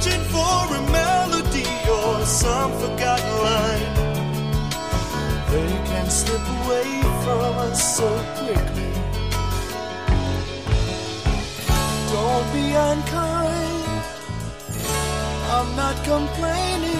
searching for a melody or some forgotten line. They can slip away from us so quickly. Don't be unkind, I'm not complaining.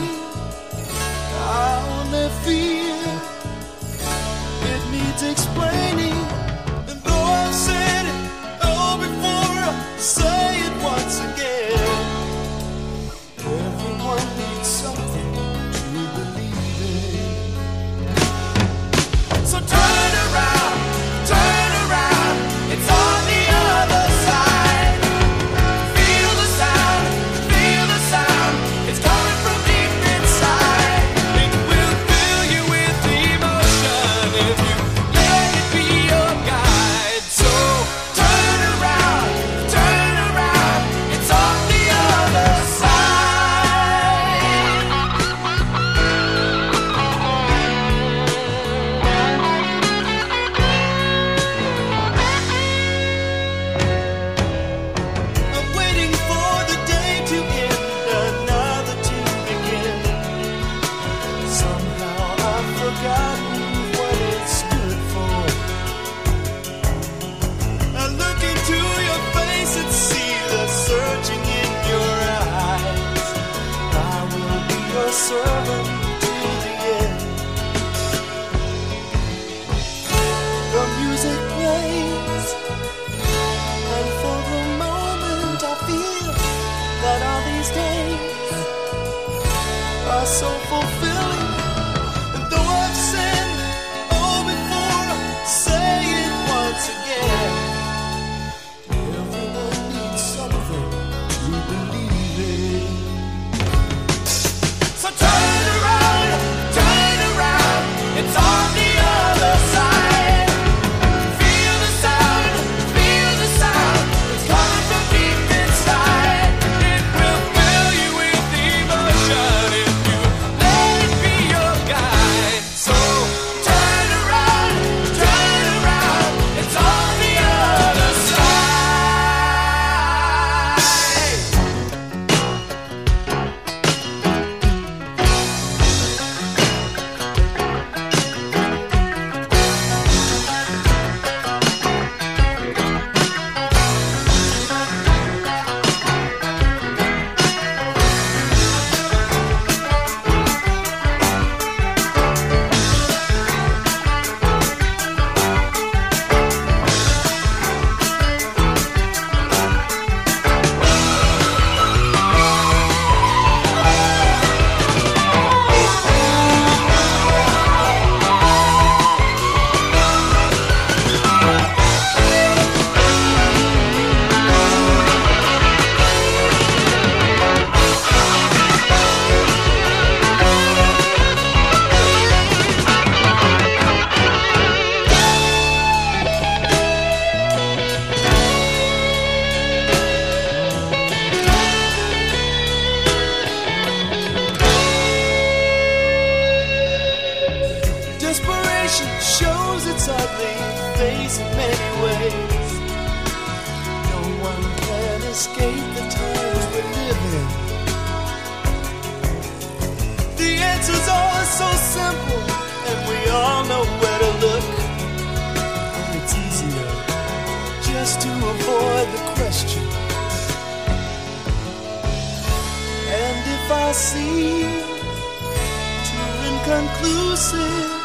servant to the end. The music plays, and for the moment I feel that all these days are so fulfilling. sadly face in many ways. No one can escape the times we live in. The answers are so simple, and we all know where to look. But it's easier just to avoid the question. And if I seem too inconclusive.